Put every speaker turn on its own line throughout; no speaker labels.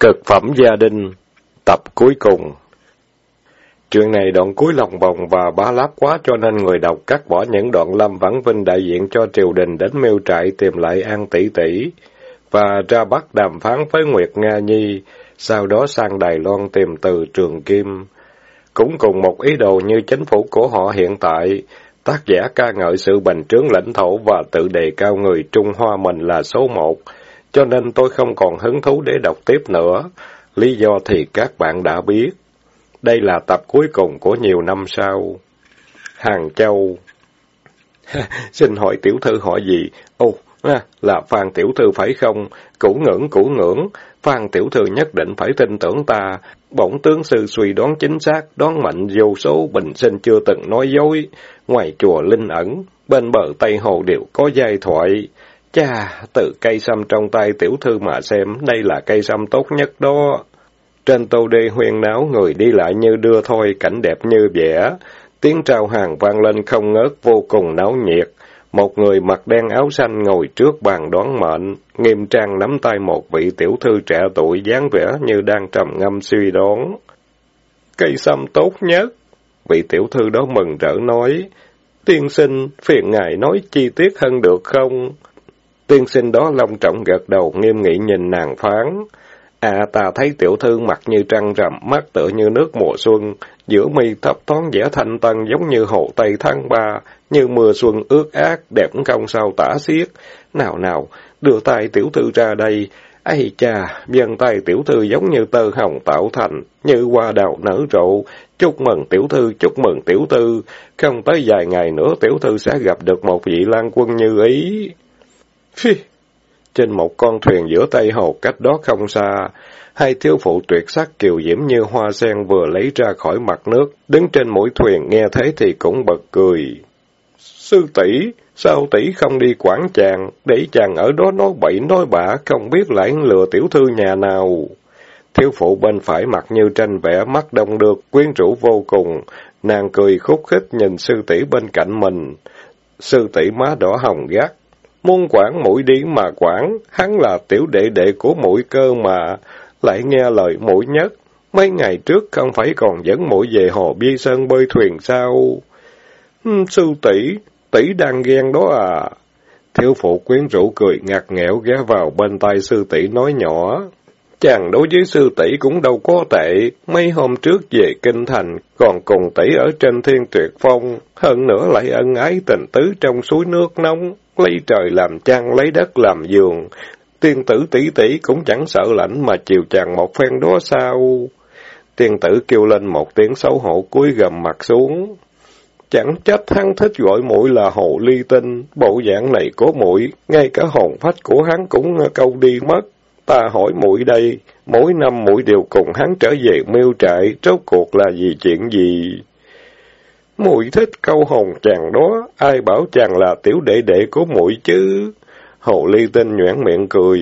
Cực phẩm gia đình, tập cuối cùng. Chuyện này đoạn cuối lòng vòng và bá láp quá cho nên người đọc cắt bỏ những đoạn lâm vãn vinh đại diện cho triều đình đến miêu trại tìm lại An Tỷ Tỷ và ra bắt đàm phán với Nguyệt Nga Nhi, sau đó sang Đài Loan tìm từ Trường Kim. Cũng cùng một ý đồ như chính phủ của họ hiện tại, tác giả ca ngợi sự bành trướng lãnh thổ và tự đề cao người Trung Hoa mình là số một, cho nên tôi không còn hứng thú để đọc tiếp nữa. Lý do thì các bạn đã biết. Đây là tập cuối cùng của nhiều năm sau. Hàng Châu Xin hỏi tiểu thư hỏi gì? Ồ, à, là Phan tiểu thư phải không? Củ ngưỡng, củ ngưỡng. Phan tiểu thư nhất định phải tin tưởng ta. Bổng tướng sư suy đoán chính xác, đoán mạnh vô số bình sinh chưa từng nói dối. Ngoài chùa linh ẩn, bên bờ Tây Hồ đều có giai thoại. Cha, từ cây sâm trong tay tiểu thư mà xem, đây là cây sâm tốt nhất đó. Trên tô đê huyền náo, người đi lại như đưa thôi, cảnh đẹp như vẽ. Tiếng trao hàng vang lên không ngớt, vô cùng náo nhiệt. Một người mặc đen áo xanh ngồi trước bàn đoán mệnh, nghiêm trang nắm tay một vị tiểu thư trẻ tuổi dáng vẻ như đang trầm ngâm suy đoán. Cây sâm tốt nhất. Vị tiểu thư đó mừng rỡ nói, tiên sinh, phiền ngài nói chi tiết hơn được không? Tiên sinh đó long trọng gật đầu nghiêm nghị nhìn nàng phán. À ta thấy tiểu thư mặt như trăng rằm, mắt tựa như nước mùa xuân, giữa mi thấp thoáng vẻ thanh tân giống như hồ Tây tháng ba, như mưa xuân ướt át, đẹp không sao tả xiết. Nào nào, đưa tay tiểu thư ra đây. Ây cha, dân tay tiểu thư giống như tơ hồng tạo thành, như hoa đào nở rộ. Chúc mừng tiểu thư, chúc mừng tiểu thư. Không tới vài ngày nữa tiểu thư sẽ gặp được một vị lan quân như ý. Phi, trên một con thuyền giữa Tây Hồ cách đó không xa, hai thiếu phụ tuyệt sắc kiều diễm như hoa sen vừa lấy ra khỏi mặt nước, đứng trên mũi thuyền nghe thấy thì cũng bật cười. Sư tỷ sao tỷ không đi quản chàng, để chàng ở đó nói bậy nói bạ, không biết lại lừa tiểu thư nhà nào. Thiếu phụ bên phải mặt như tranh vẽ, mắt đông được, quyến rũ vô cùng, nàng cười khúc khích nhìn sư tỷ bên cạnh mình. Sư tỷ má đỏ hồng gắt, muôn quản mũi đi mà quản, hắn là tiểu đệ đệ của mũi cơ mà, lại nghe lời mũi nhất. Mấy ngày trước không phải còn dẫn mũi về hồ Bi Sơn bơi thuyền sao? sư tỷ tỷ đang ghen đó à? Thiếu phụ quyến rũ cười ngặt nghẽo ghé vào bên tay sư tỷ nói nhỏ. Chàng đối với sư tỷ cũng đâu có tệ, mấy hôm trước về kinh thành, còn cùng tỷ ở trên thiên tuyệt phong, hơn nữa lại ân ái tình tứ trong suối nước nóng, lấy trời làm trang lấy đất làm giường. Tiên tử tỷ tỷ cũng chẳng sợ lạnh mà chiều chàng một phen đó sao? Tiên tử kêu lên một tiếng xấu hổ cúi gầm mặt xuống. Chẳng trách hắn thích gọi mũi là hồ ly tinh, bộ dạng này của mũi, ngay cả hồn phách của hắn cũng câu đi mất. Ta hỏi mũi đây, mỗi năm mũi đều cùng hắn trở về miêu trại, rốt cuộc là vì chuyện gì? Muội thích câu hồn chàng đó, ai bảo chàng là tiểu đệ đệ của muội chứ? Hồ ly tinh nhoẻn miệng cười.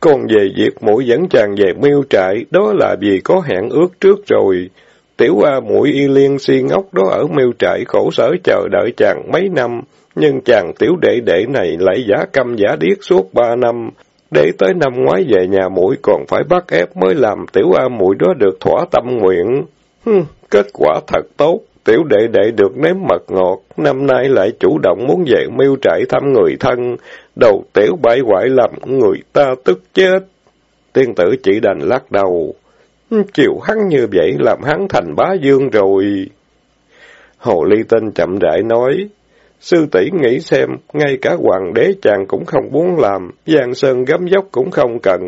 Còn về việc muội dẫn chàng về miêu trại, đó là vì có hẹn ước trước rồi. Tiểu A muội y liên si ngốc đó ở miêu trại khổ sở chờ đợi chàng mấy năm, nhưng chàng tiểu đệ đệ này lại giả câm giả điếc suốt ba năm. Để tới năm ngoái về nhà muội còn phải bắt ép mới làm tiểu A muội đó được thỏa tâm nguyện. Hừm, kết quả thật tốt. Tiểu đệ đệ được nếm mật ngọt, năm nay lại chủ động muốn về mưu trại thăm người thân, đầu tiểu bãi hoại làm người ta tức chết. Tiên tử chỉ đành lắc đầu. Chịu hắn như vậy làm hắn thành bá dương rồi. Hồ Ly Tinh chậm rãi nói, Sư tỷ nghĩ xem, ngay cả hoàng đế chàng cũng không muốn làm, giang sơn gấm dốc cũng không cần,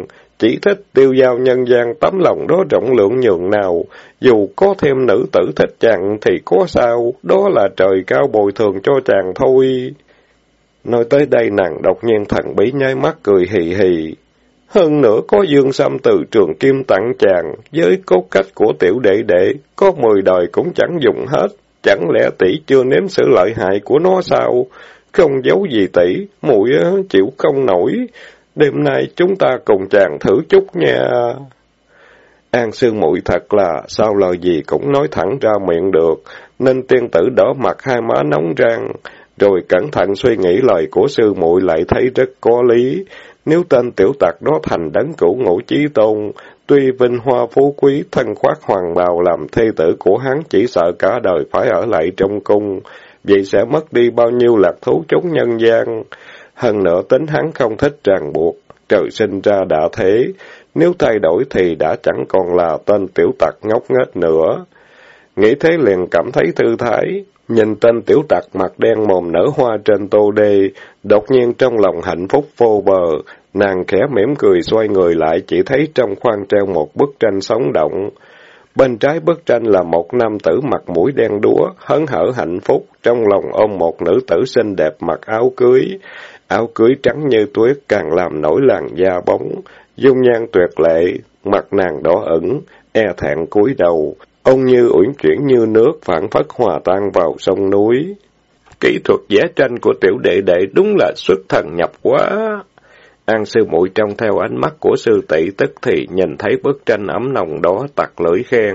chỉ thích tiêu giao nhân gian tấm lòng đó rộng lượng nhường nào, dù có thêm nữ tử thích chàng thì có sao, đó là trời cao bồi thường cho chàng thôi. Nói tới đây nàng đột nhiên thần bí nháy mắt cười hì hì. Hơn nữa có dương xăm từ trường kim tặng chàng, với cốt cách của tiểu đệ đệ, có mười đời cũng chẳng dùng hết. Chẳng lẽ tỷ chưa nếm sự lợi hại của nó sao? Không giấu gì tỷ, muội chịu không nổi. Đêm nay chúng ta cùng chàng thử chút nha. An Sương muội thật là sao lời gì cũng nói thẳng ra miệng được, nên tiên tử đỏ mặt hai má nóng rang, rồi cẩn thận suy nghĩ lời của sư muội lại thấy rất có lý. Nếu tên tiểu tặc đó thành đấng cửu ngũ chí tôn, tuy vinh hoa phú quý, thân khoác hoàng bào làm thê tử của hắn chỉ sợ cả đời phải ở lại trong cung, vậy sẽ mất đi bao nhiêu lạc thú chốn nhân gian. Hơn nữa tính hắn không thích ràng buộc, trời sinh ra đã thế, nếu thay đổi thì đã chẳng còn là tên tiểu tặc ngốc nghếch nữa. Nghĩ thế liền cảm thấy thư thái, nhìn tên tiểu tặc mặt đen mồm nở hoa trên tô đê, đột nhiên trong lòng hạnh phúc vô bờ, nàng khẽ mỉm cười xoay người lại chỉ thấy trong khoang treo một bức tranh sống động. Bên trái bức tranh là một nam tử mặt mũi đen đúa, hớn hở hạnh phúc, trong lòng ôm một nữ tử xinh đẹp mặc áo cưới. Áo cưới trắng như tuyết càng làm nổi làn da bóng, dung nhan tuyệt lệ, mặt nàng đỏ ẩn, e thẹn cúi đầu, ông như uyển chuyển như nước phản phất hòa tan vào sông núi. Kỹ thuật vẽ tranh của tiểu đệ đệ đúng là xuất thần nhập quá. An sư muội trong theo ánh mắt của sư tỷ tức thì nhìn thấy bức tranh ấm nồng đó tặc lưỡi khen.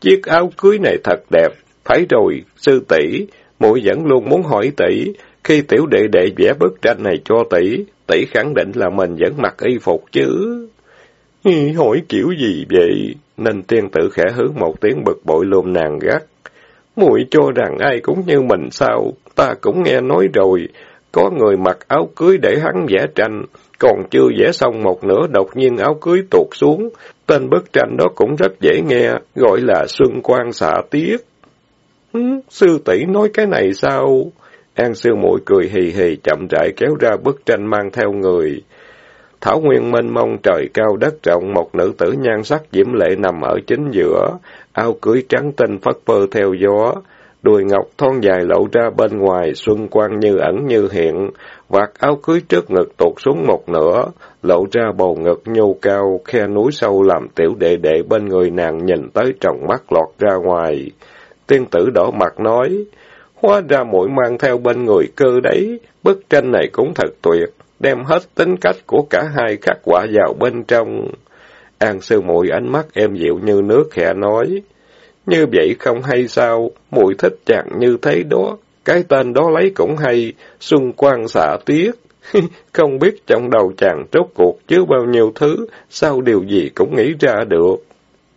Chiếc áo cưới này thật đẹp, phải rồi, sư tỷ muội vẫn luôn muốn hỏi tỷ, khi tiểu đệ đệ vẽ bức tranh này cho tỷ, tỷ khẳng định là mình vẫn mặc y phục chứ. Hỏi kiểu gì vậy? Nên tiên tử khẽ hướng một tiếng bực bội lùm nàng gắt. muội cho rằng ai cũng như mình sao? Ta cũng nghe nói rồi, có người mặc áo cưới để hắn vẽ tranh, còn chưa vẽ xong một nửa đột nhiên áo cưới tuột xuống. Tên bức tranh đó cũng rất dễ nghe, gọi là Xuân Quang xạ tiết. Ừ, sư tỷ nói cái này sao? An sư mũi cười hì hì chậm rãi kéo ra bức tranh mang theo người. Thảo nguyên mênh mông trời cao đất rộng, một nữ tử nhan sắc diễm lệ nằm ở chính giữa, áo cưới trắng tinh phất phơ theo gió, đùi ngọc thon dài lộ ra bên ngoài, xuân quang như ẩn như hiện, vạt áo cưới trước ngực tụt xuống một nửa, lộ ra bầu ngực nhô cao, khe núi sâu làm tiểu đệ đệ bên người nàng nhìn tới trong mắt lọt ra ngoài. Tiên tử đỏ mặt nói, Hóa ra muội mang theo bên người cơ đấy, bức tranh này cũng thật tuyệt, đem hết tính cách của cả hai khắc quả vào bên trong. An sư muội ánh mắt em dịu như nước khẽ nói, như vậy không hay sao, muội thích chàng như thế đó, cái tên đó lấy cũng hay, xuân quan xạ tiết. không biết trong đầu chàng rốt cuộc chứa bao nhiêu thứ, sao điều gì cũng nghĩ ra được.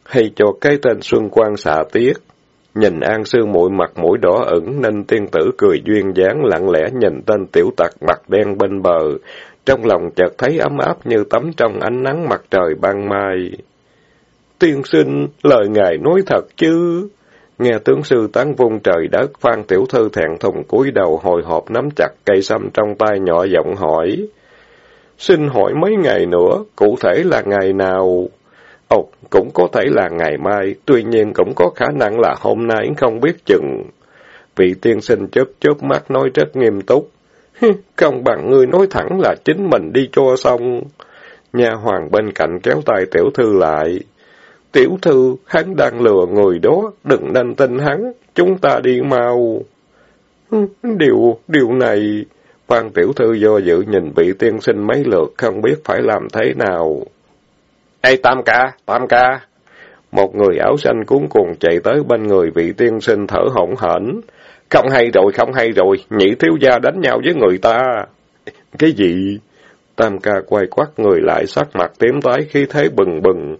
Hay cho cái tên xuân quan xạ tiết, Nhìn An Sư muội mặt mũi đỏ ửng nên tiên tử cười duyên dáng lặng lẽ nhìn tên tiểu tặc mặt đen bên bờ. Trong lòng chợt thấy ấm áp như tắm trong ánh nắng mặt trời ban mai. Tiên sinh, lời ngài nói thật chứ? Nghe tướng sư tán vung trời đất, Phan Tiểu Thư thẹn thùng cúi đầu hồi hộp nắm chặt cây sâm trong tay nhỏ giọng hỏi. Xin hỏi mấy ngày nữa, cụ thể là ngày nào? Cũng có thể là ngày mai, tuy nhiên cũng có khả năng là hôm nay không biết chừng. Vị tiên sinh chớp chớp mắt nói rất nghiêm túc. Không bằng ngươi nói thẳng là chính mình đi cho xong. Nhà hoàng bên cạnh kéo tay tiểu thư lại. Tiểu thư, hắn đang lừa người đó, đừng nên tin hắn, chúng ta đi mau. Điều, điều này... Phan tiểu thư do dự nhìn vị tiên sinh mấy lượt không biết phải làm thế nào. Ê Tam ca, Tam ca! Một người áo xanh cuốn cuồng chạy tới bên người vị tiên sinh thở hổn hển. Không hay rồi, không hay rồi, nhị thiếu gia đánh nhau với người ta. Cái gì? Tam ca quay quắt người lại sắc mặt tím tái khi thế bừng bừng.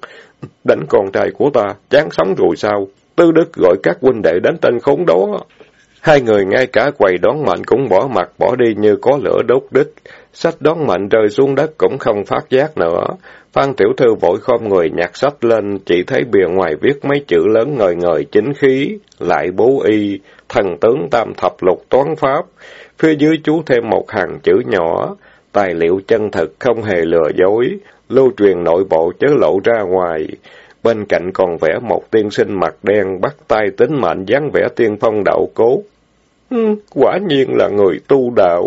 Đánh con trai của ta, chán sống rồi sao? Tư Đức gọi các huynh đệ đến tên khốn đó. Hai người ngay cả quầy đón mệnh cũng bỏ mặt bỏ đi như có lửa đốt đích. Sách đón mệnh rơi xuống đất cũng không phát giác nữa. Phan tiểu thư vội khom người nhặt sách lên, chỉ thấy bìa ngoài viết mấy chữ lớn ngời ngời chính khí, lại bố y, thần tướng tam thập lục toán pháp. Phía dưới chú thêm một hàng chữ nhỏ, tài liệu chân thực không hề lừa dối, lưu truyền nội bộ chớ lộ ra ngoài. Bên cạnh còn vẽ một tiên sinh mặt đen bắt tay tính mệnh dáng vẽ tiên phong đạo cố. Ừ, quả nhiên là người tu đạo.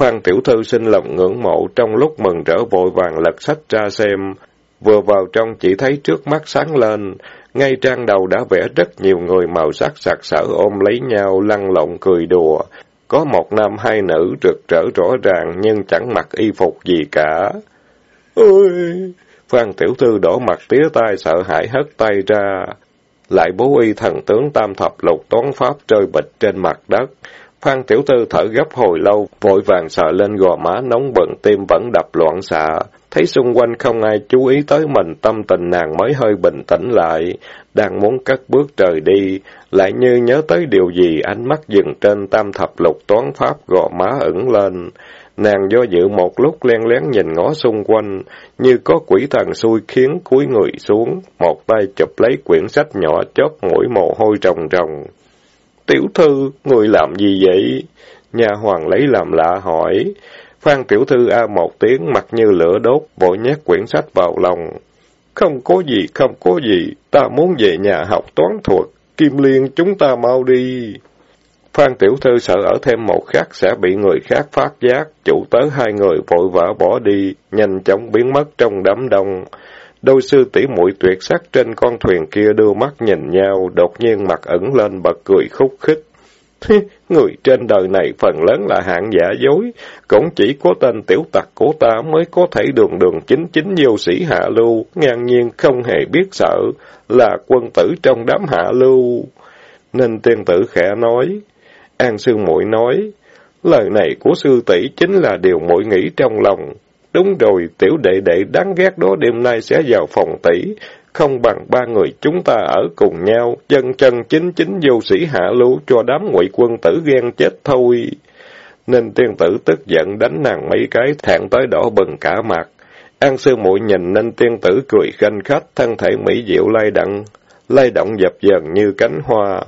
Phan Tiểu Thư sinh lòng ngưỡng mộ trong lúc mừng rỡ vội vàng lật sách ra xem. Vừa vào trong chỉ thấy trước mắt sáng lên, ngay trang đầu đã vẽ rất nhiều người màu sắc sặc sỡ ôm lấy nhau, lăn lộn cười đùa. Có một nam hai nữ rực rỡ rõ ràng nhưng chẳng mặc y phục gì cả. Ôi! Phan Tiểu Thư đổ mặt tía tai sợ hãi hất tay ra. Lại bố y thần tướng tam thập lục toán pháp rơi bịch trên mặt đất. Phan Tiểu Thư thở gấp hồi lâu, vội vàng sợ lên gò má nóng bừng tim vẫn đập loạn xạ. Thấy xung quanh không ai chú ý tới mình, tâm tình nàng mới hơi bình tĩnh lại. Đang muốn cất bước trời đi, lại như nhớ tới điều gì, ánh mắt dừng trên tam thập lục toán pháp gò má ửng lên. Nàng do dự một lúc len lén nhìn ngó xung quanh, như có quỷ thần xui khiến cúi người xuống, một tay chụp lấy quyển sách nhỏ chớp mũi mồ hôi rồng rồng. Tiểu thư, người làm gì vậy? Nhà hoàng lấy làm lạ hỏi. Phan tiểu thư a một tiếng mặt như lửa đốt, vội nhét quyển sách vào lòng. Không có gì, không có gì, ta muốn về nhà học toán thuật, Kim Liên chúng ta mau đi. Phan tiểu thư sợ ở thêm một khắc sẽ bị người khác phát giác, chủ tớ hai người vội vã bỏ đi, nhanh chóng biến mất trong đám đông. Đôi sư tỷ muội tuyệt sắc trên con thuyền kia đưa mắt nhìn nhau, đột nhiên mặt ẩn lên bật cười khúc khích. Người trên đời này phần lớn là hạng giả dối, cũng chỉ có tên tiểu tặc của ta mới có thể đường đường chính chính vô sĩ hạ lưu, ngang nhiên không hề biết sợ, là quân tử trong đám hạ lưu. Nên tiên tử khẽ nói, An sư muội nói, lời này của sư tỷ chính là điều muội nghĩ trong lòng. Đúng rồi, tiểu đệ đệ đáng ghét đó đêm nay sẽ vào phòng tỷ, không bằng ba người chúng ta ở cùng nhau, chân chân chính chính vô sĩ hạ lưu cho đám ngụy quân tử ghen chết thôi. Nên tiên tử tức giận đánh nàng mấy cái thẹn tới đỏ bừng cả mặt. An sư muội nhìn nên tiên tử cười khanh khách, thân thể mỹ diệu lay động, lay động dập dần như cánh hoa.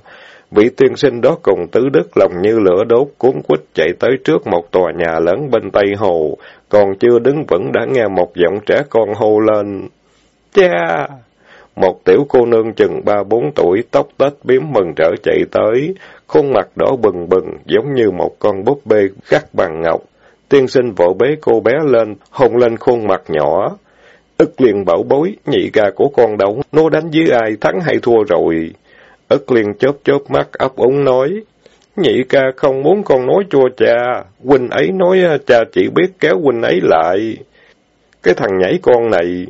Vị tiên sinh đó cùng tứ đức lòng như lửa đốt, cuốn quýt chạy tới trước một tòa nhà lớn bên Tây Hồ, còn chưa đứng vững đã nghe một giọng trẻ con hô lên. Cha! Một tiểu cô nương chừng ba bốn tuổi, tóc tết biếm mừng trở chạy tới, khuôn mặt đỏ bừng bừng, giống như một con búp bê gắt bằng ngọc. Tiên sinh vội bế cô bé lên, hôn lên khuôn mặt nhỏ. Ức liền bảo bối, nhị ca của con đâu, nó đánh với ai, thắng hay thua rồi. Ức liền chớp chớp mắt ấp úng nói, nhị ca không muốn con nói cho cha, huynh ấy nói à, cha chỉ biết kéo huynh ấy lại. Cái thằng nhảy con này,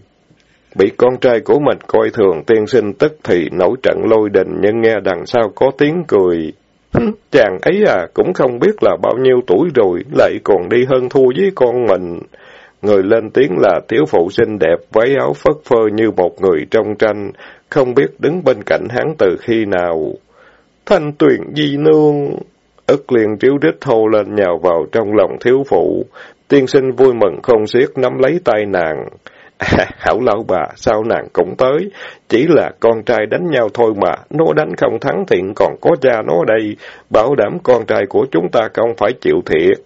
bị con trai của mình coi thường tiên sinh tức thì nổi trận lôi đình nhưng nghe đằng sau có tiếng cười. Chàng ấy à, cũng không biết là bao nhiêu tuổi rồi, lại còn đi hơn thua với con mình. Người lên tiếng là thiếu phụ xinh đẹp, váy áo phất phơ như một người trong tranh, không biết đứng bên cạnh hắn từ khi nào. Thanh tuyển di nương! Ất liền triếu rít hô lên nhào vào trong lòng thiếu phụ. Tiên sinh vui mừng không xiết nắm lấy tay nàng. À, hảo lão bà, sao nàng cũng tới? Chỉ là con trai đánh nhau thôi mà, nó đánh không thắng thiện còn có cha nó đây. Bảo đảm con trai của chúng ta không phải chịu thiệt.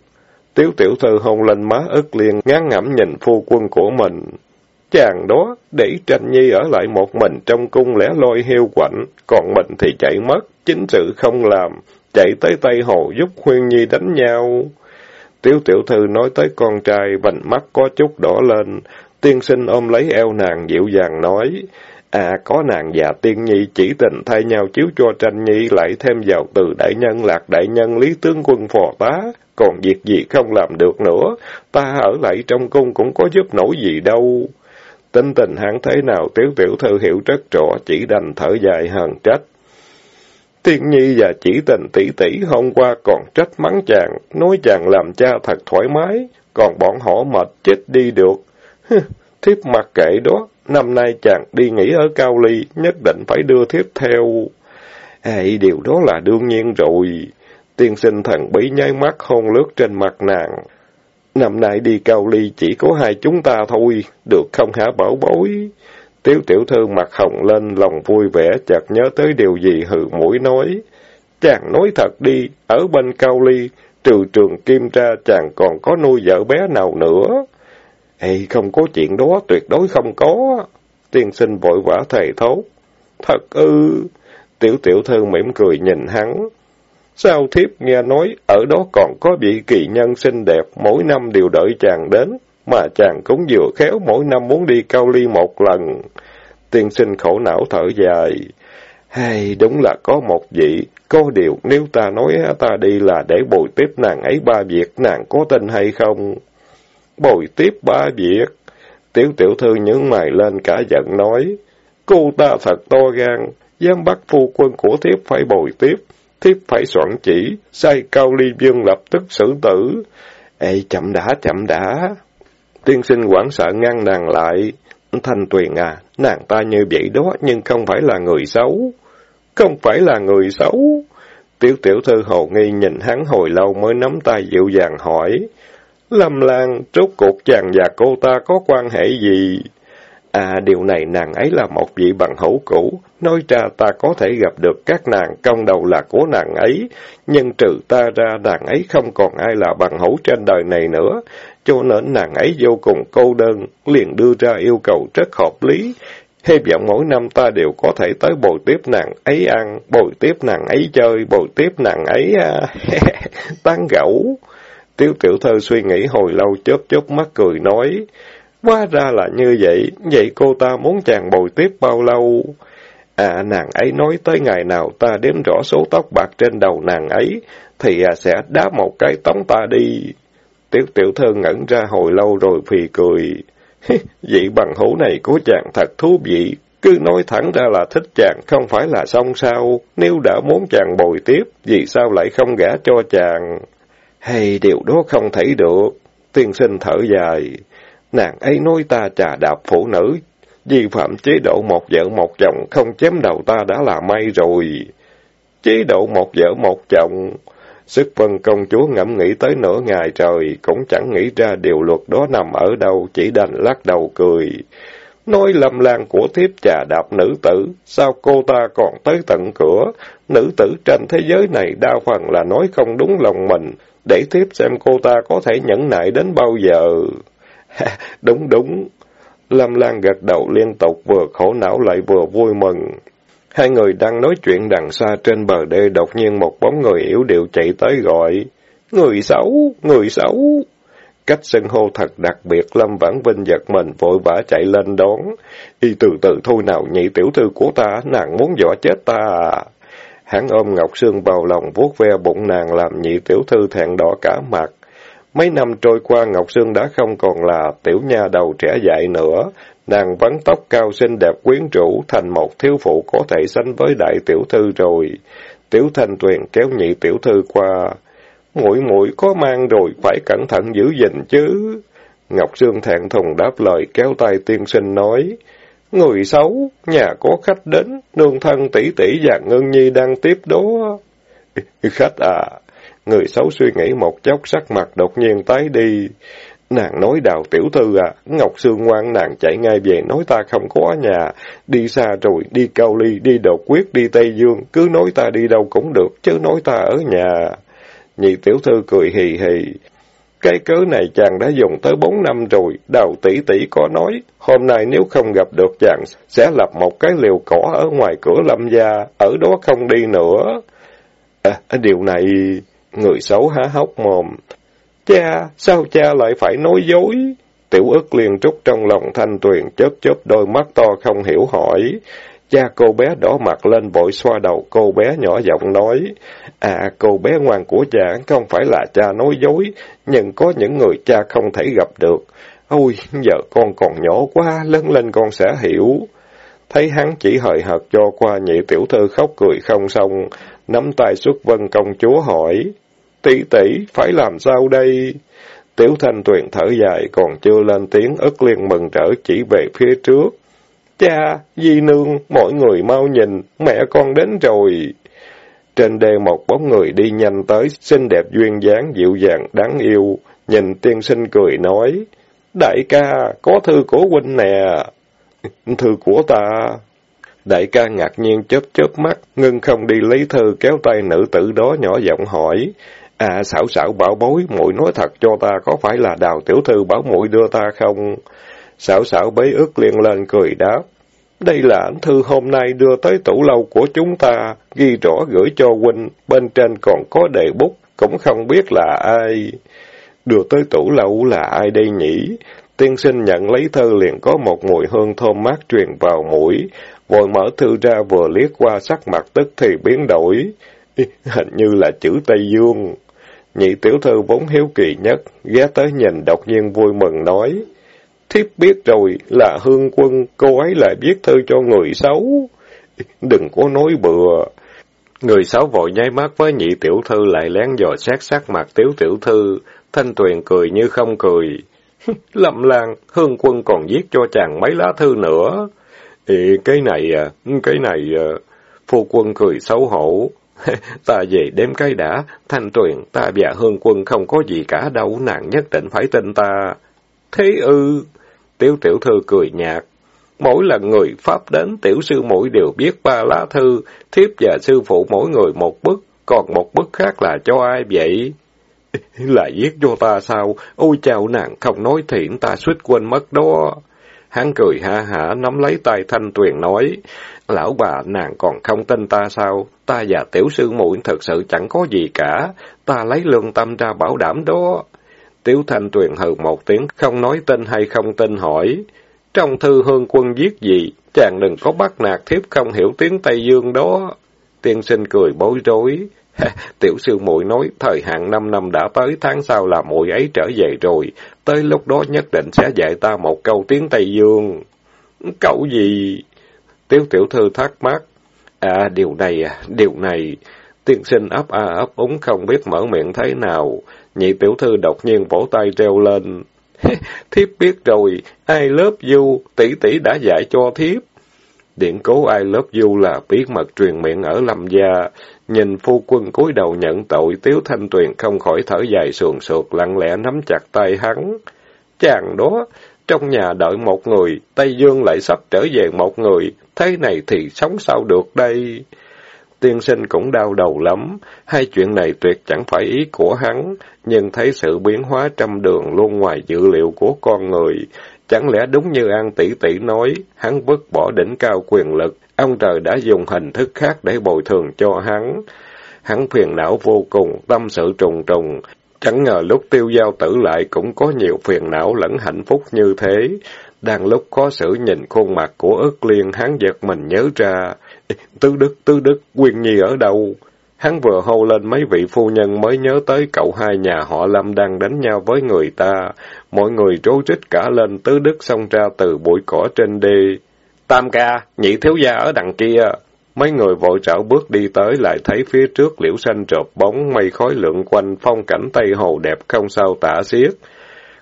Tiếu tiểu thư hôn lên má ức liền ngán ngẩm nhìn phu quân của mình. Chàng đó, để tranh nhi ở lại một mình trong cung lẻ loi heo quạnh, còn mình thì chạy mất, chính sự không làm, chạy tới Tây Hồ giúp Huyên Nhi đánh nhau. Tiểu tiểu thư nói tới con trai, vành mắt có chút đỏ lên, tiên sinh ôm lấy eo nàng dịu dàng nói, À, có nàng và tiên nhi chỉ tình thay nhau chiếu cho tranh nhi lại thêm vào từ đại nhân lạc đại nhân lý tướng quân phò tá, còn việc gì không làm được nữa, ta ở lại trong cung cũng có giúp nổi gì đâu. Tính tình hắn thế nào tiểu tiểu thư hiểu rất rõ, chỉ đành thở dài hờn trách. Tiên nhi và chỉ tình tỷ tỷ hôm qua còn trách mắng chàng, nói chàng làm cha thật thoải mái, còn bọn họ mệt chết đi được. thiếp mặc kệ đó, năm nay chàng đi nghỉ ở Cao Ly, nhất định phải đưa thiếp theo. Ê, điều đó là đương nhiên rồi. Tiên sinh thần bí nháy mắt hôn lướt trên mặt nàng. Năm nay đi Cao Ly chỉ có hai chúng ta thôi, được không hả bảo bối? Tiếu tiểu thư mặt hồng lên, lòng vui vẻ, chợt nhớ tới điều gì hừ mũi nói. Chàng nói thật đi, ở bên Cao Ly, trừ trường kim ra chàng còn có nuôi vợ bé nào nữa. Ê, không có chuyện đó, tuyệt đối không có. Tiên sinh vội vã thầy thốt. Thật ư. Tiểu tiểu thư mỉm cười nhìn hắn. Sao thiếp nghe nói, ở đó còn có vị kỳ nhân xinh đẹp, mỗi năm đều đợi chàng đến, mà chàng cũng vừa khéo mỗi năm muốn đi cao ly một lần. Tiên sinh khổ não thở dài. Hay, đúng là có một vị, có điều nếu ta nói ta đi là để bồi tiếp nàng ấy ba việc, nàng có tin hay không? Bồi tiếp ba việc. Tiểu tiểu thư nhướng mày lên cả giận nói, cô ta thật to gan, dám bắt phu quân của thiếp phải bồi tiếp thiếp phải soạn chỉ, sai cao ly dương lập tức xử tử. Ê, chậm đã, chậm đã. Tiên sinh quảng sợ ngăn nàng lại. Thanh Tuyền à, nàng ta như vậy đó, nhưng không phải là người xấu. Không phải là người xấu. Tiểu tiểu thư hồ nghi nhìn hắn hồi lâu mới nắm tay dịu dàng hỏi. Lâm Lan, rốt cuộc chàng và cô ta có quan hệ gì? À, điều này nàng ấy là một vị bằng hữu cũ, nói ra ta có thể gặp được các nàng, công đầu là của nàng ấy, nhưng trừ ta ra nàng ấy không còn ai là bằng hữu trên đời này nữa, cho nên nàng ấy vô cùng cô đơn, liền đưa ra yêu cầu rất hợp lý. Hy vọng mỗi năm ta đều có thể tới bồi tiếp nàng ấy ăn, bồi tiếp nàng ấy chơi, bồi tiếp nàng ấy à, tán gẫu. Tiêu tiểu thơ suy nghĩ hồi lâu chớp chớp mắt cười nói, Hóa ra là như vậy, vậy cô ta muốn chàng bồi tiếp bao lâu? À, nàng ấy nói tới ngày nào ta đếm rõ số tóc bạc trên đầu nàng ấy, thì à, sẽ đá một cái tống ta đi. Tiểu tiểu thơ ngẩn ra hồi lâu rồi phì cười. Vị bằng hữu này của chàng thật thú vị, cứ nói thẳng ra là thích chàng, không phải là xong sao. Nếu đã muốn chàng bồi tiếp, vì sao lại không gả cho chàng? Hay điều đó không thể được. Tiên sinh thở dài. Nàng ấy nói ta trà đạp phụ nữ, vi phạm chế độ một vợ một chồng, không chém đầu ta đã là may rồi. Chế độ một vợ một chồng, sức vân công chúa ngẫm nghĩ tới nửa ngày trời, cũng chẳng nghĩ ra điều luật đó nằm ở đâu, chỉ đành lắc đầu cười. Nói lâm lan của thiếp trà đạp nữ tử, sao cô ta còn tới tận cửa? Nữ tử trên thế giới này đa phần là nói không đúng lòng mình, để thiếp xem cô ta có thể nhẫn nại đến bao giờ. đúng đúng. Lâm Lan gật đầu liên tục vừa khổ não lại vừa vui mừng. Hai người đang nói chuyện đằng xa trên bờ đê đột nhiên một bóng người yếu điệu chạy tới gọi. Người xấu, người xấu. Cách sân hô thật đặc biệt, Lâm Vãn Vinh giật mình vội vã chạy lên đón. Y từ từ thôi nào nhị tiểu thư của ta, nàng muốn dọa chết ta à. Hắn ôm Ngọc Sương vào lòng vuốt ve bụng nàng làm nhị tiểu thư thẹn đỏ cả mặt. Mấy năm trôi qua Ngọc Sương đã không còn là tiểu nha đầu trẻ dại nữa, nàng vấn tóc cao xinh đẹp quyến rũ thành một thiếu phụ có thể sánh với đại tiểu thư rồi. Tiểu Thanh Tuyền kéo nhị tiểu thư qua, muội muội có mang rồi phải cẩn thận giữ gìn chứ. Ngọc Sương thẹn thùng đáp lời kéo tay tiên sinh nói, Người xấu, nhà có khách đến, nương thân tỷ tỷ và ngân nhi đang tiếp đó. Khách à, Người xấu suy nghĩ một chốc sắc mặt đột nhiên tái đi. Nàng nói đào tiểu thư à, Ngọc Sương ngoan nàng chạy ngay về nói ta không có nhà, đi xa rồi, đi cao ly, đi đột quyết, đi Tây Dương, cứ nói ta đi đâu cũng được, chứ nói ta ở nhà. Nhị tiểu thư cười hì hì. Cái cớ này chàng đã dùng tới bốn năm rồi, đào tỷ tỷ có nói, hôm nay nếu không gặp được chàng, sẽ lập một cái liều cỏ ở ngoài cửa lâm gia, ở đó không đi nữa. À, à điều này... Người xấu há hốc mồm. Cha, sao cha lại phải nói dối? Tiểu ức liền trúc trong lòng thanh tuyền chớp chớp đôi mắt to không hiểu hỏi. Cha cô bé đỏ mặt lên vội xoa đầu cô bé nhỏ giọng nói. À, cô bé ngoan của cha không phải là cha nói dối, nhưng có những người cha không thể gặp được. Ôi, giờ con còn nhỏ quá, lớn lên con sẽ hiểu. Thấy hắn chỉ hời hợt cho qua nhị tiểu thư khóc cười không xong, nắm tay xuất vân công chúa hỏi tỷ tỷ, phải làm sao đây? Tiểu thanh tuyền thở dài, còn chưa lên tiếng, ức liên mừng trở chỉ về phía trước. Cha, di nương, mọi người mau nhìn, mẹ con đến rồi. Trên đê một bóng người đi nhanh tới, xinh đẹp duyên dáng, dịu dàng, đáng yêu. Nhìn tiên sinh cười nói, Đại ca, có thư của huynh nè. Thư của ta. Đại ca ngạc nhiên chớp chớp mắt, ngưng không đi lấy thư kéo tay nữ tử đó nhỏ giọng hỏi. À, xảo xảo bảo bối, muội nói thật cho ta, có phải là đào tiểu thư bảo muội đưa ta không? Xảo xảo bấy ức liền lên cười đáp. Đây là ảnh thư hôm nay đưa tới tủ lâu của chúng ta, ghi rõ gửi cho huynh, bên trên còn có đề bút, cũng không biết là ai. Đưa tới tủ lâu là ai đây nhỉ? Tiên sinh nhận lấy thư liền có một mùi hương thơm mát truyền vào mũi, vội mở thư ra vừa liếc qua sắc mặt tức thì biến đổi. Hình như là chữ Tây Dương. Nhị tiểu thư vốn hiếu kỳ nhất, ghé tới nhìn đột nhiên vui mừng nói. Thiếp biết rồi, là hương quân, cô ấy lại viết thư cho người xấu. Đừng có nói bừa. Người xấu vội nháy mắt với nhị tiểu thư lại lén dò xét sắc mặt tiểu tiểu thư. Thanh Tuyền cười như không cười. Lâm Lan, Hương Quân còn viết cho chàng mấy lá thư nữa. Ê, cái này à, cái này... À. Phu quân cười xấu hổ. ta về đêm cái đã, Thanh Tuyền, ta và Hương Quân không có gì cả đâu, nàng nhất định phải tin ta. Thế ư? Tiểu tiểu thư cười nhạt. Mỗi lần người Pháp đến, tiểu sư mỗi đều biết ba lá thư, thiếp và sư phụ mỗi người một bức, còn một bức khác là cho ai vậy? Là viết cho ta sao? Ôi chào nàng, không nói thiện ta suýt quên mất đó. Hắn cười ha hả, nắm lấy tay Thanh Tuyền nói, Lão bà, nàng còn không tin ta sao? Ta và tiểu sư muội thật sự chẳng có gì cả, ta lấy lương tâm ra bảo đảm đó. Tiểu Thanh Tuyền hừ một tiếng, không nói tin hay không tin hỏi. Trong thư hương quân viết gì? Chàng đừng có bắt nạt thiếp không hiểu tiếng Tây Dương đó. Tiên sinh cười bối rối. Tiểu sư muội nói, thời hạn năm năm đã tới, tháng sau là muội ấy trở về rồi. Tới lúc đó nhất định sẽ dạy ta một câu tiếng Tây Dương. Cậu gì? Tiểu tiểu thư thắc mắc. À, điều này, à, điều này... Tiên sinh ấp a ấp úng không biết mở miệng thế nào. Nhị tiểu thư đột nhiên vỗ tay treo lên. thiếp biết rồi, ai lớp du, tỷ tỷ đã dạy cho thiếp. Điện cố ai lớp du là bí mật truyền miệng ở Lâm Gia. Nhìn phu quân cúi đầu nhận tội, Tiếu Thanh Tuyền không khỏi thở dài sườn sượt, lặng lẽ nắm chặt tay hắn. Chàng đó, trong nhà đợi một người, Tây Dương lại sắp trở về một người, thế này thì sống sao được đây? Tiên sinh cũng đau đầu lắm, hai chuyện này tuyệt chẳng phải ý của hắn, nhưng thấy sự biến hóa trăm đường luôn ngoài dự liệu của con người. Chẳng lẽ đúng như An tỷ tỷ nói, hắn vứt bỏ đỉnh cao quyền lực, ông trời đã dùng hình thức khác để bồi thường cho hắn. Hắn phiền não vô cùng, tâm sự trùng trùng, chẳng ngờ lúc tiêu giao tử lại cũng có nhiều phiền não lẫn hạnh phúc như thế. Đang lúc có sự nhìn khuôn mặt của ức liên, hắn giật mình nhớ ra, Tứ Đức, Tứ Đức, Quyên Nhi ở đâu? Hắn vừa hô lên mấy vị phu nhân mới nhớ tới cậu hai nhà họ Lâm đang đánh nhau với người ta. Mọi người trố trích cả lên Tứ Đức xông ra từ bụi cỏ trên đê. Tam ca, nhị thiếu gia ở đằng kia. Mấy người vội trở bước đi tới lại thấy phía trước liễu xanh trộp bóng mây khói lượn quanh phong cảnh Tây Hồ đẹp không sao tả xiết.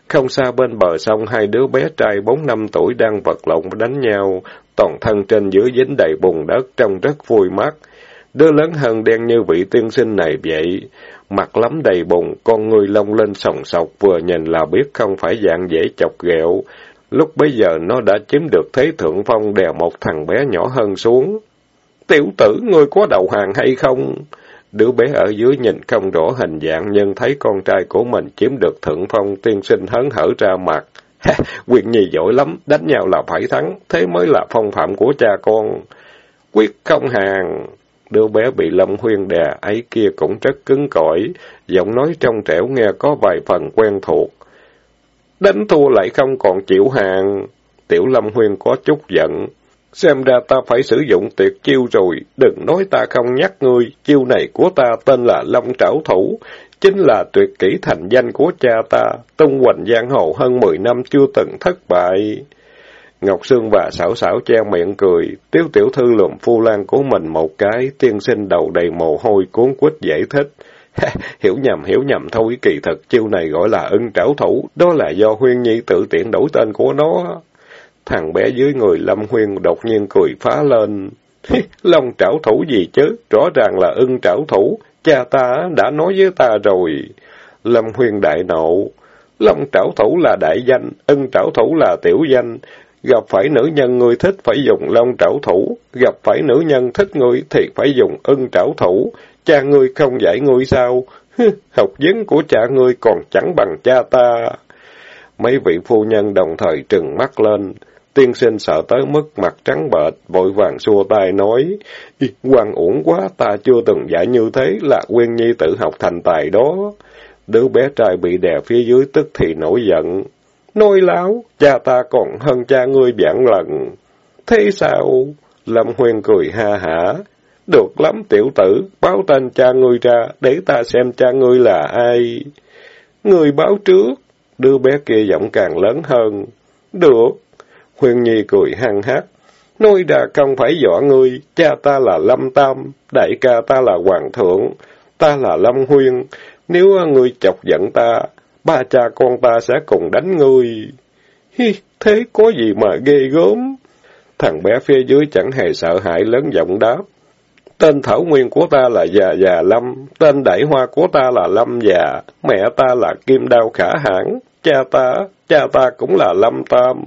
Không xa bên bờ sông hai đứa bé trai bốn năm tuổi đang vật lộn đánh nhau, toàn thân trên dưới dính đầy bùn đất trông rất vui mắt. Đứa lớn hơn đen như vị tiên sinh này vậy, mặt lắm đầy bùn, con người lông lên sòng sọc vừa nhìn là biết không phải dạng dễ chọc ghẹo. Lúc bấy giờ nó đã chiếm được thế thượng phong đè một thằng bé nhỏ hơn xuống. Tiểu tử, ngươi có đầu hàng hay không? Đứa bé ở dưới nhìn không rõ hình dạng nhưng thấy con trai của mình chiếm được thượng phong tiên sinh hớn hở ra mặt. Quyền nhì giỏi lắm, đánh nhau là phải thắng, thế mới là phong phạm của cha con. Quyết không hàng. Đứa bé bị Lâm Huyên đè ấy kia cũng rất cứng cỏi, giọng nói trong trẻo nghe có vài phần quen thuộc. Đánh thua lại không còn chịu hàng. Tiểu Lâm Huyên có chút giận. Xem ra ta phải sử dụng tuyệt chiêu rồi, đừng nói ta không nhắc ngươi, chiêu này của ta tên là Long Trảo Thủ, chính là tuyệt kỹ thành danh của cha ta, tung hoành giang hồ hơn mười năm chưa từng thất bại. Ngọc Sương và xảo xảo che miệng cười, tiếu tiểu thư lùm phu lan của mình một cái, tiên sinh đầu đầy mồ hôi cuốn quýt giải thích. hiểu nhầm hiểu nhầm thôi, kỳ thực chiêu này gọi là ưng trảo thủ, đó là do huyên nhi tự tiện đổi tên của nó. Thằng bé dưới người Lâm Huyên đột nhiên cười phá lên. Long trảo thủ gì chứ? Rõ ràng là ưng trảo thủ. Cha ta đã nói với ta rồi. Lâm Huyên đại nộ. Long trảo thủ là đại danh, ưng trảo thủ là tiểu danh. Gặp phải nữ nhân ngươi thích phải dùng long trảo thủ, gặp phải nữ nhân thích ngươi thì phải dùng ưng trảo thủ. Cha ngươi không dạy ngươi sao? Học vấn của cha ngươi còn chẳng bằng cha ta. Mấy vị phu nhân đồng thời trừng mắt lên. Tiên sinh sợ tới mức mặt trắng bệch, vội vàng xua tay nói, quan uổng quá, ta chưa từng dạy như thế, là Quyên Nhi tự học thành tài đó. Đứa bé trai bị đè phía dưới tức thì nổi giận. Nôi láo, cha ta còn hơn cha ngươi vạn lần. Thế sao? Lâm Huyên cười ha hả. Được lắm tiểu tử, báo tên cha ngươi ra, để ta xem cha ngươi là ai. Người báo trước, đứa bé kia giọng càng lớn hơn. Được, Huyên Nhi cười hăng hát. Nói ra không phải dọa ngươi, cha ta là Lâm Tam, đại ca ta là Hoàng Thượng, ta là Lâm Huyên. Nếu ngươi chọc giận ta, ba cha con ta sẽ cùng đánh ngươi. Hi, thế có gì mà ghê gớm? Thằng bé phía dưới chẳng hề sợ hãi lớn giọng đáp. Tên thảo nguyên của ta là già già Lâm, tên đại hoa của ta là Lâm già, mẹ ta là Kim Đao Khả Hãn, cha ta, cha ta cũng là Lâm Tam.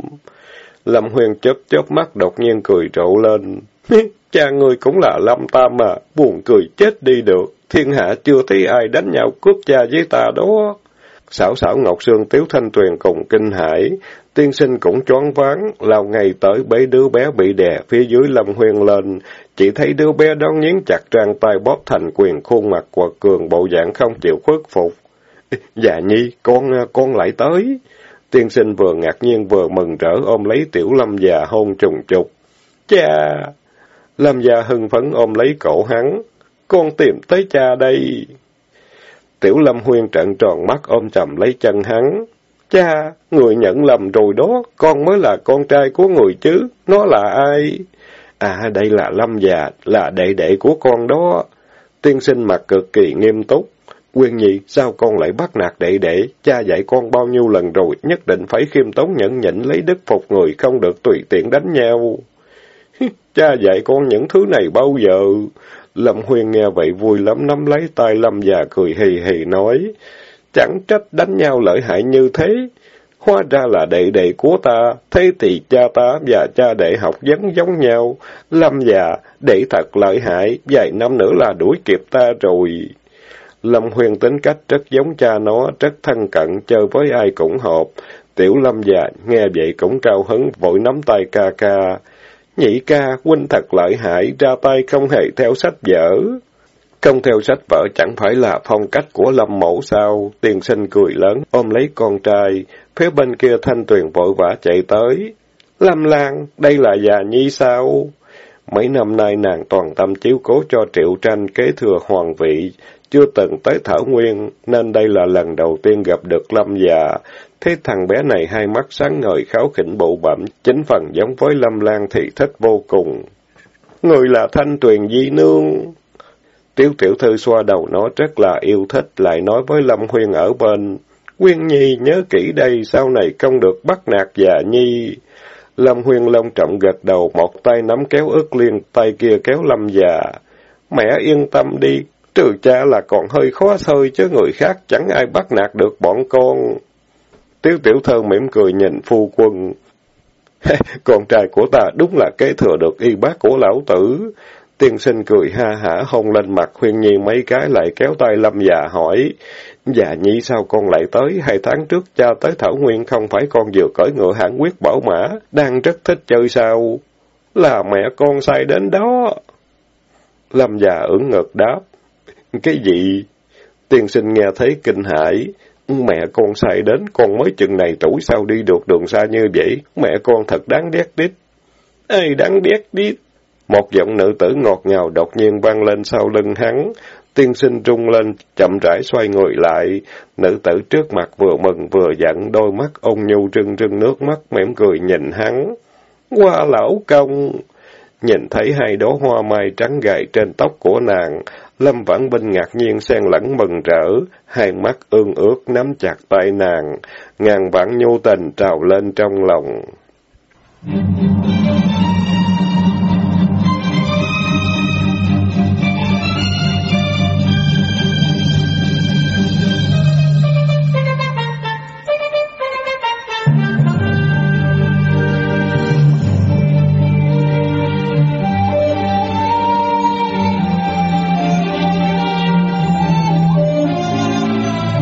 Lâm Huyền chớp chớp mắt đột nhiên cười rộ lên. cha ngươi cũng là Lâm Tam mà, buồn cười chết đi được, thiên hạ chưa thấy ai đánh nhau cướp cha với ta đó. Xảo xảo Ngọc Sương Tiếu Thanh Tuyền cùng kinh hải, tiên sinh cũng choáng váng, lao ngày tới bế đứa bé bị đè phía dưới Lâm Huyền lên, chỉ thấy đứa bé đón nghiến chặt trang tay bóp thành quyền khuôn mặt quật cường bộ dạng không chịu khuất phục. Dạ nhi, con con lại tới. Tiên sinh vừa ngạc nhiên vừa mừng rỡ ôm lấy tiểu lâm già hôn trùng trục. Cha! Lâm già hưng phấn ôm lấy cậu hắn. Con tìm tới cha đây. Tiểu lâm huyên trận tròn mắt ôm chầm lấy chân hắn. Cha, người nhận lầm rồi đó, con mới là con trai của người chứ, nó là ai? À, đây là Lâm già, là đệ đệ của con đó. Tiên sinh mặt cực kỳ nghiêm túc. Quyên nhi, sao con lại bắt nạt đệ đệ? Cha dạy con bao nhiêu lần rồi, nhất định phải khiêm tốn nhẫn nhịn lấy đức phục người, không được tùy tiện đánh nhau. cha dạy con những thứ này bao giờ? Lâm Huyên nghe vậy vui lắm nắm lấy tay Lâm già cười hì hì nói. Chẳng trách đánh nhau lợi hại như thế. Hóa ra là đệ đệ của ta, thế thì cha ta và cha đệ học vấn giống nhau. Lâm già, đệ thật lợi hại, vài năm nữa là đuổi kịp ta rồi. Lâm Huyền tính cách rất giống cha nó, rất thân cận, chơi với ai cũng hợp. Tiểu Lâm già nghe vậy cũng cao hứng, vội nắm tay ca ca. Nhị ca, huynh thật lợi hại, ra tay không hề theo sách vở. Không theo sách vở chẳng phải là phong cách của Lâm Mẫu sao? Tiền sinh cười lớn, ôm lấy con trai. Phía bên kia Thanh Tuyền vội vã chạy tới. Lâm Lan, đây là già nhi sao? Mấy năm nay nàng toàn tâm chiếu cố cho Triệu Tranh kế thừa hoàng vị, chưa từng tới Thảo Nguyên, nên đây là lần đầu tiên gặp được Lâm già. Thế thằng bé này hai mắt sáng ngời kháo khỉnh bụ bẩm, chính phần giống với Lâm Lan thì thích vô cùng. Người là Thanh Tuyền Di Nương. Tiếu tiểu thư xoa đầu nó rất là yêu thích, lại nói với Lâm Huyên ở bên. Quyên Nhi nhớ kỹ đây, sau này không được bắt nạt già Nhi. Lâm Huyên long trọng gật đầu, một tay nắm kéo ức liên, tay kia kéo Lâm già. Mẹ yên tâm đi, trừ cha là còn hơi khó xơi chứ người khác chẳng ai bắt nạt được bọn con. Tiếu tiểu thơ mỉm cười nhìn phu quân. con trai của ta đúng là kế thừa được y bác của lão tử. Tiên sinh cười ha hả hôn lên mặt khuyên nhi mấy cái lại kéo tay lâm già hỏi. Dạ nhi sao con lại tới? Hai tháng trước cha tới Thảo Nguyên không phải con vừa cởi ngựa hãng quyết bảo mã, đang rất thích chơi sao? Là mẹ con sai đến đó. Lâm già ưỡn ngực đáp. Cái gì? Tiên sinh nghe thấy kinh hãi. Mẹ con sai đến, con mới chừng này tuổi sao đi được đường xa như vậy? Mẹ con thật đáng đét đít. Ê, đáng đét đít. Một giọng nữ tử ngọt ngào đột nhiên vang lên sau lưng hắn. Tiên sinh rung lên, chậm rãi xoay người lại. Nữ tử trước mặt vừa mừng vừa giận, đôi mắt ôn nhu rưng rưng nước mắt, mỉm cười nhìn hắn. Qua lão công! Nhìn thấy hai đố hoa mai trắng gài trên tóc của nàng, Lâm Vãn Vinh ngạc nhiên xen lẫn mừng rỡ, hai mắt ương ước nắm chặt tay nàng, ngàn vạn nhu tình trào lên trong lòng.